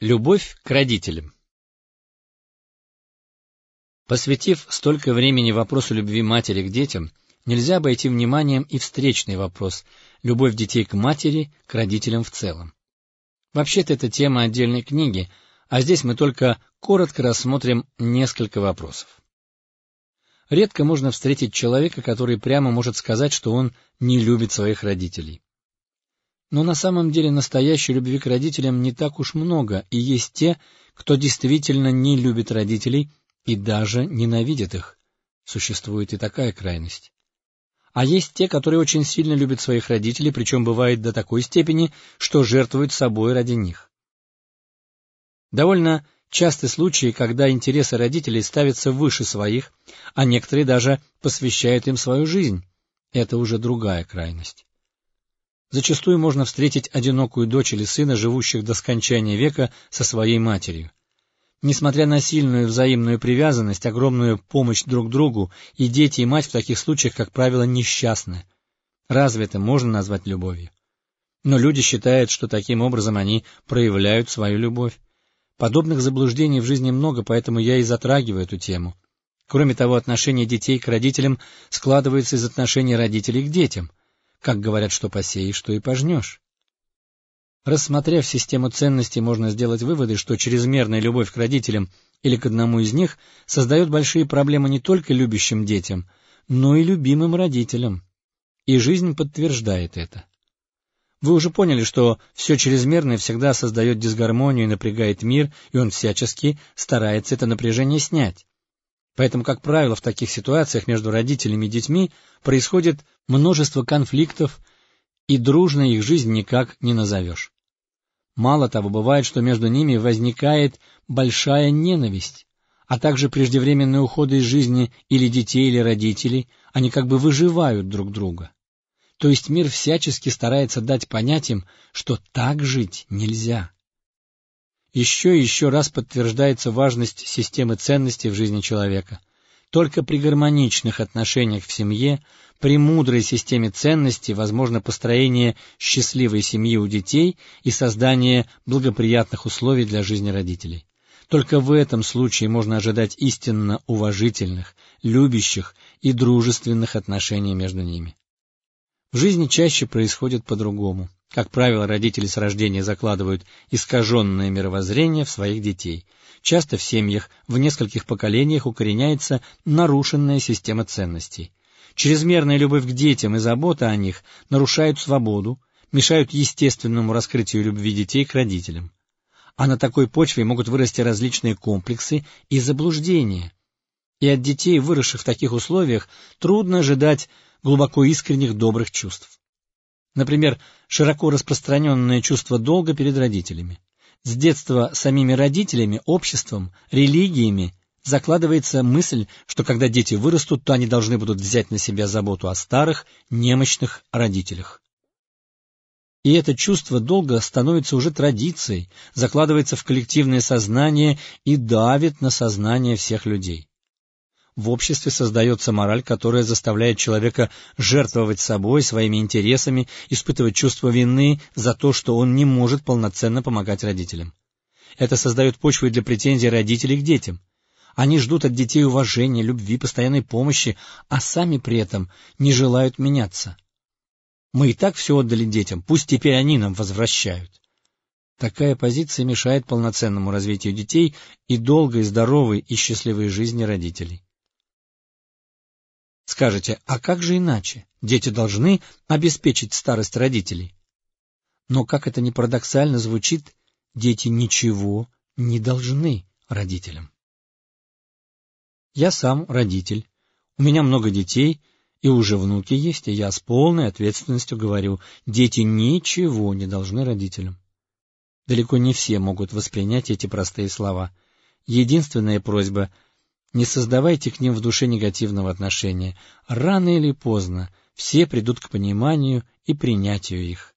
Любовь к родителям Посвятив столько времени вопросу любви матери к детям, нельзя обойти вниманием и встречный вопрос – любовь детей к матери, к родителям в целом. Вообще-то это тема отдельной книги, а здесь мы только коротко рассмотрим несколько вопросов. Редко можно встретить человека, который прямо может сказать, что он не любит своих родителей. Но на самом деле настоящей любви к родителям не так уж много, и есть те, кто действительно не любит родителей и даже ненавидит их. Существует и такая крайность. А есть те, которые очень сильно любят своих родителей, причем бывает до такой степени, что жертвуют собой ради них. Довольно часты случаи, когда интересы родителей ставятся выше своих, а некоторые даже посвящают им свою жизнь. Это уже другая крайность. Зачастую можно встретить одинокую дочь или сына, живущих до скончания века со своей матерью. Несмотря на сильную взаимную привязанность, огромную помощь друг другу, и дети, и мать в таких случаях, как правило, несчастны. Разве это можно назвать любовью? Но люди считают, что таким образом они проявляют свою любовь. Подобных заблуждений в жизни много, поэтому я и затрагиваю эту тему. Кроме того, отношение детей к родителям складывается из отношений родителей к детям — как говорят, что посеешь, что и пожнешь. Рассмотрев систему ценностей, можно сделать выводы, что чрезмерная любовь к родителям или к одному из них создает большие проблемы не только любящим детям, но и любимым родителям. И жизнь подтверждает это. Вы уже поняли, что все чрезмерное всегда создает дисгармонию и напрягает мир, и он всячески старается это напряжение снять. Поэтому, как правило, в таких ситуациях между родителями и детьми происходит множество конфликтов, и дружно их жизнь никак не назовешь. Мало того, бывает, что между ними возникает большая ненависть, а также преждевременные уходы из жизни или детей, или родителей, они как бы выживают друг друга. То есть мир всячески старается дать понять им, что так жить нельзя. Еще и еще раз подтверждается важность системы ценностей в жизни человека. Только при гармоничных отношениях в семье, при мудрой системе ценностей возможно построение счастливой семьи у детей и создание благоприятных условий для жизни родителей. Только в этом случае можно ожидать истинно уважительных, любящих и дружественных отношений между ними. В жизни чаще происходит по-другому. Как правило, родители с рождения закладывают искаженное мировоззрение в своих детей. Часто в семьях в нескольких поколениях укореняется нарушенная система ценностей. Чрезмерная любовь к детям и забота о них нарушают свободу, мешают естественному раскрытию любви детей к родителям. А на такой почве могут вырасти различные комплексы и заблуждения. И от детей, выросших в таких условиях, трудно ожидать глубоко искренних добрых чувств. Например, широко распространенное чувство долга перед родителями. С детства самими родителями, обществом, религиями закладывается мысль, что когда дети вырастут, то они должны будут взять на себя заботу о старых, немощных родителях. И это чувство долга становится уже традицией, закладывается в коллективное сознание и давит на сознание всех людей в обществе создается мораль, которая заставляет человека жертвовать собой, своими интересами, испытывать чувство вины за то, что он не может полноценно помогать родителям. Это создает почву для претензий родителей к детям. Они ждут от детей уважения, любви, постоянной помощи, а сами при этом не желают меняться. Мы и так все отдали детям, пусть теперь они нам возвращают. Такая позиция мешает полноценному развитию детей и долгой, здоровой и счастливой жизни родителей. Скажете, а как же иначе? Дети должны обеспечить старость родителей. Но, как это ни парадоксально звучит, дети ничего не должны родителям. Я сам родитель, у меня много детей, и уже внуки есть, и я с полной ответственностью говорю, дети ничего не должны родителям. Далеко не все могут воспринять эти простые слова. Единственная просьба не создавайте к ним в душе негативного отношения. Рано или поздно все придут к пониманию и принятию их.